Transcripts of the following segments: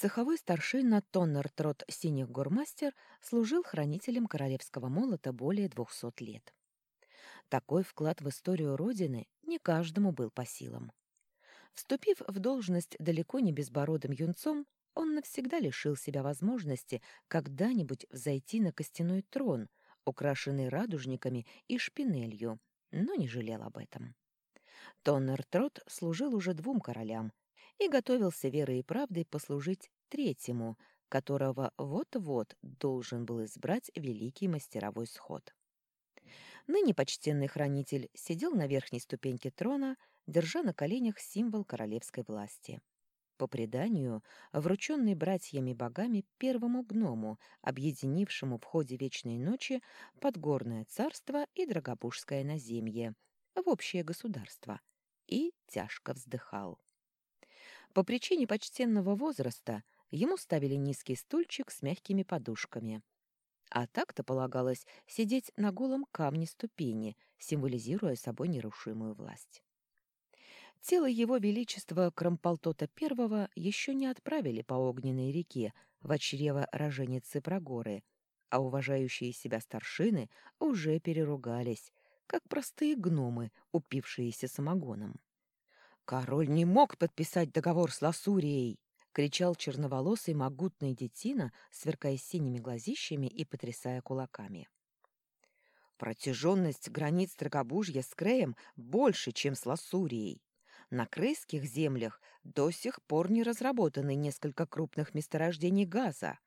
Цеховой старшина Тоннер Трот Синих Гормастер служил хранителем королевского молота более двухсот лет. Такой вклад в историю Родины не каждому был по силам. Вступив в должность далеко не безбородым юнцом, он навсегда лишил себя возможности когда-нибудь взойти на костяной трон, украшенный радужниками и шпинелью, но не жалел об этом. Тоннер Трот служил уже двум королям и готовился верой и правдой послужить третьему, которого вот-вот должен был избрать великий мастеровой сход. Ныне почтенный хранитель сидел на верхней ступеньке трона, держа на коленях символ королевской власти. По преданию, врученный братьями-богами первому гному, объединившему в ходе Вечной Ночи Подгорное царство и Драгобужское наземье в общее государство, и тяжко вздыхал. По причине почтенного возраста ему ставили низкий стульчик с мягкими подушками. А так-то полагалось сидеть на голом камне ступени, символизируя собой нерушимую власть. Тело его величества Крамполтота I еще не отправили по огненной реке в чрево роженицы Прогоры, а уважающие себя старшины уже переругались, как простые гномы, упившиеся самогоном. «Король не мог подписать договор с Ласурией!» — кричал черноволосый могутный детина, сверкая синими глазищами и потрясая кулаками. Протяженность границ Драгобужья с Креем больше, чем с Ласурией. На крейских землях до сих пор не разработаны несколько крупных месторождений газа.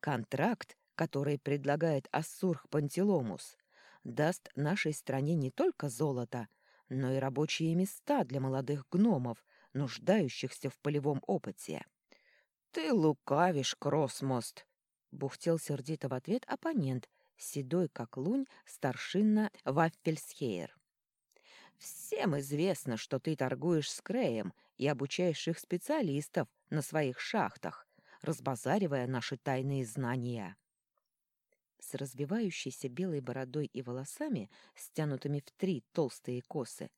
Контракт, который предлагает Ассурх Пантеломус, даст нашей стране не только золото, но и рабочие места для молодых гномов, нуждающихся в полевом опыте. «Ты лукавишь, Кроссмост!» — бухтел сердито в ответ оппонент, седой как лунь, старшинна Ваффельсхейр. «Всем известно, что ты торгуешь с Креем и обучаешь их специалистов на своих шахтах, разбазаривая наши тайные знания» с развивающейся белой бородой и волосами, стянутыми в три толстые косы,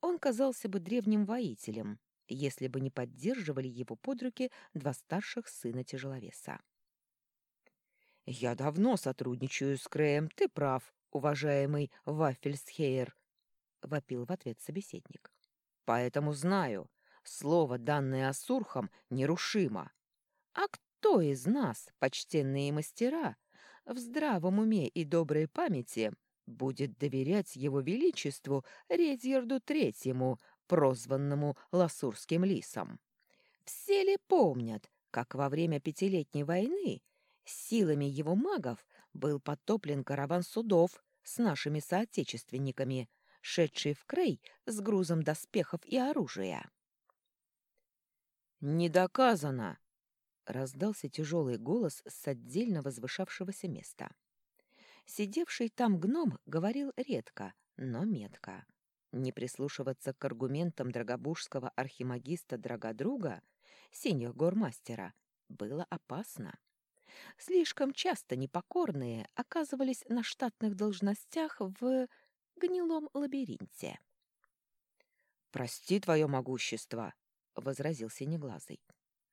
он казался бы древним воителем, если бы не поддерживали его под руки два старших сына тяжеловеса. «Я давно сотрудничаю с Креем, ты прав, уважаемый Вафельсхейер», — вопил в ответ собеседник. «Поэтому знаю, слово, данное Асурхам, нерушимо. А кто из нас, почтенные мастера, — в здравом уме и доброй памяти будет доверять его величеству Редьерду Третьему, прозванному Ласурским лисом. Все ли помнят, как во время Пятилетней войны силами его магов был потоплен караван судов с нашими соотечественниками, шедший в Крей с грузом доспехов и оружия? «Не доказано!» Раздался тяжелый голос с отдельно возвышавшегося места. Сидевший там гном говорил редко, но метко. Не прислушиваться к аргументам драгобужского архимагиста Драгодруга, синих гормастера, было опасно. Слишком часто непокорные оказывались на штатных должностях в гнилом лабиринте. «Прости твое могущество», — возразил Синеглазый.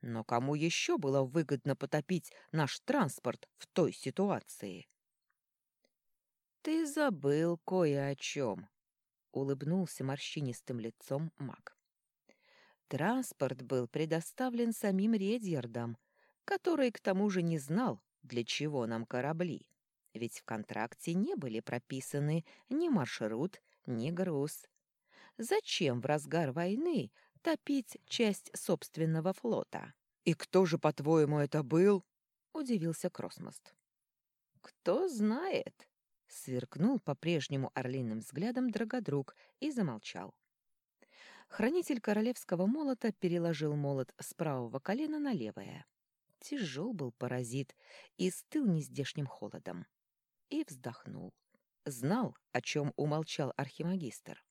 Но кому еще было выгодно потопить наш транспорт в той ситуации? «Ты забыл кое о чем», — улыбнулся морщинистым лицом маг. Транспорт был предоставлен самим Редьердом, который к тому же не знал, для чего нам корабли, ведь в контракте не были прописаны ни маршрут, ни груз. Зачем в разгар войны топить часть собственного флота. «И кто же, по-твоему, это был?» — удивился Кросмост. «Кто знает?» — сверкнул по-прежнему орлиным взглядом Драгодруг и замолчал. Хранитель королевского молота переложил молот с правого колена на левое. Тяжел был паразит и стыл нездешним холодом. И вздохнул. Знал, о чем умолчал архимагистр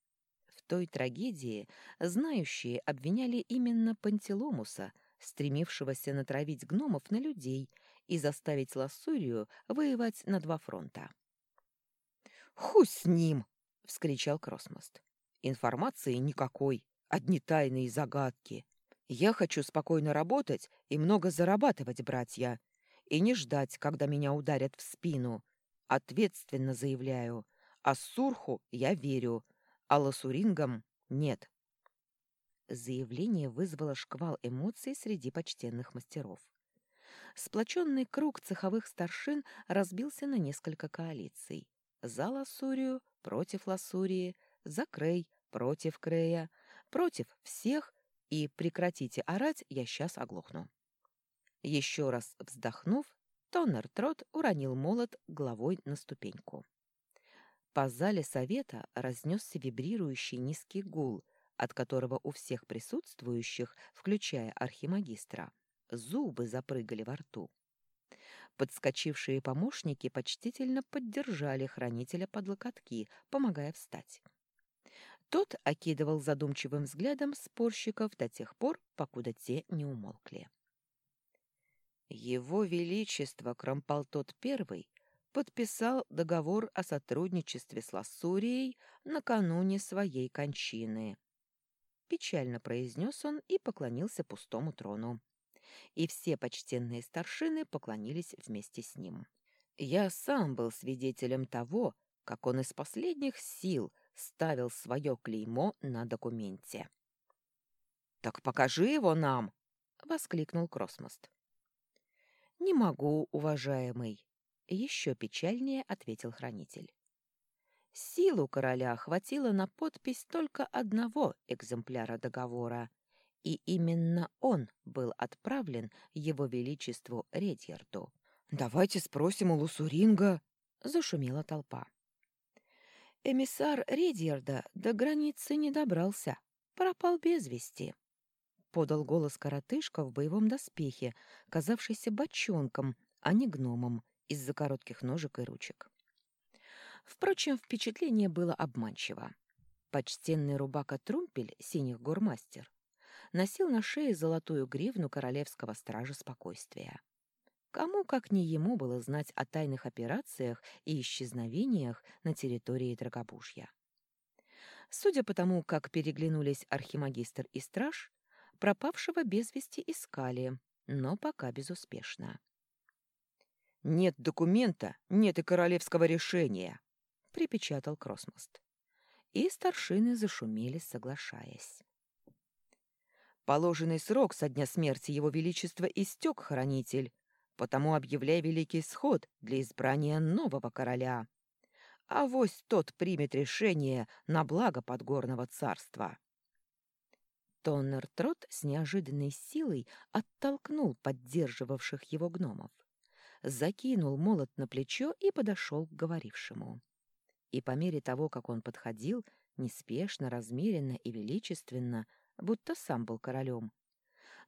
той трагедии знающие обвиняли именно Пантеломуса, стремившегося натравить гномов на людей и заставить Лассурию воевать на два фронта. «Хуй с ним!» — вскричал Кросмост. «Информации никакой, одни тайные загадки. Я хочу спокойно работать и много зарабатывать, братья, и не ждать, когда меня ударят в спину. Ответственно заявляю, а Сурху я верю, а Ласурингам нет. Заявление вызвало шквал эмоций среди почтенных мастеров. Сплоченный круг цеховых старшин разбился на несколько коалиций. За Лассурию, против Лассурии, за Крей, против Крея, против всех, и прекратите орать, я сейчас оглохну. Еще раз вздохнув, Тоннер Трот уронил молот головой на ступеньку. По зале совета разнесся вибрирующий низкий гул, от которого у всех присутствующих, включая архимагистра, зубы запрыгали во рту. Подскочившие помощники почтительно поддержали хранителя под локотки, помогая встать. Тот окидывал задумчивым взглядом спорщиков до тех пор, покуда те не умолкли. Его Величество Крамполтот I подписал договор о сотрудничестве с Лассурией накануне своей кончины. Печально произнес он и поклонился пустому трону. И все почтенные старшины поклонились вместе с ним. Я сам был свидетелем того, как он из последних сил ставил свое клеймо на документе. «Так покажи его нам!» — воскликнул Кросмост. «Не могу, уважаемый», — еще печальнее ответил хранитель. Силу короля хватило на подпись только одного экземпляра договора, и именно он был отправлен его величеству Редьярду. «Давайте спросим у Лусуринга», — зашумела толпа. Эмиссар Редьярда до границы не добрался, пропал без вести подал голос коротышка в боевом доспехе, казавшийся бочонком, а не гномом, из-за коротких ножек и ручек. Впрочем, впечатление было обманчиво. Почтенный рубака Трумпель, синих гормастер, носил на шее золотую гривну королевского стража спокойствия. Кому, как не ему, было знать о тайных операциях и исчезновениях на территории Драгобужья. Судя по тому, как переглянулись архимагистр и страж, Пропавшего без вести искали, но пока безуспешно. «Нет документа, нет и королевского решения», — припечатал Кросмост. И старшины зашумели, соглашаясь. «Положенный срок со дня смерти Его Величества истек, хранитель, потому объявляй великий сход для избрания нового короля. А вось тот примет решение на благо подгорного царства». Тоннер Трот с неожиданной силой оттолкнул поддерживавших его гномов, закинул молот на плечо и подошел к говорившему. И по мере того, как он подходил, неспешно, размеренно и величественно, будто сам был королем,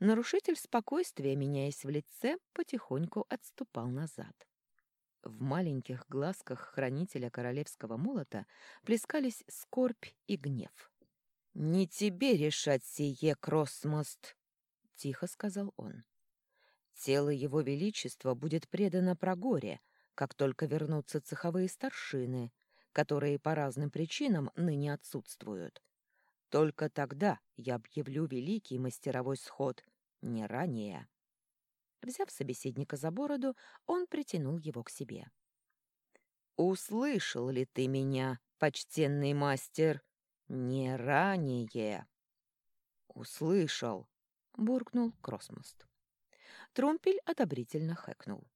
нарушитель спокойствия, меняясь в лице, потихоньку отступал назад. В маленьких глазках хранителя королевского молота плескались скорбь и гнев. «Не тебе решать сие, Кроссмост!» — тихо сказал он. «Тело его величества будет предано Прогоре, как только вернутся цеховые старшины, которые по разным причинам ныне отсутствуют. Только тогда я объявлю великий мастеровой сход, не ранее». Взяв собеседника за бороду, он притянул его к себе. «Услышал ли ты меня, почтенный мастер?» «Не ранее!» «Услышал!» — буркнул Кросмост. Тромпель одобрительно хэкнул.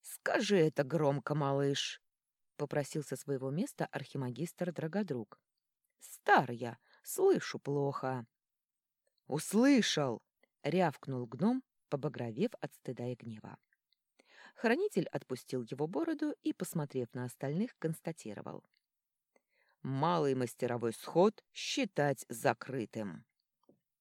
«Скажи это громко, малыш!» — попросил со своего места архимагистр Драгодруг. «Стар я, слышу плохо». «Услышал!» — рявкнул гном, побагровев от стыда и гнева. Хранитель отпустил его бороду и, посмотрев на остальных, констатировал малый мастеровой сход считать закрытым.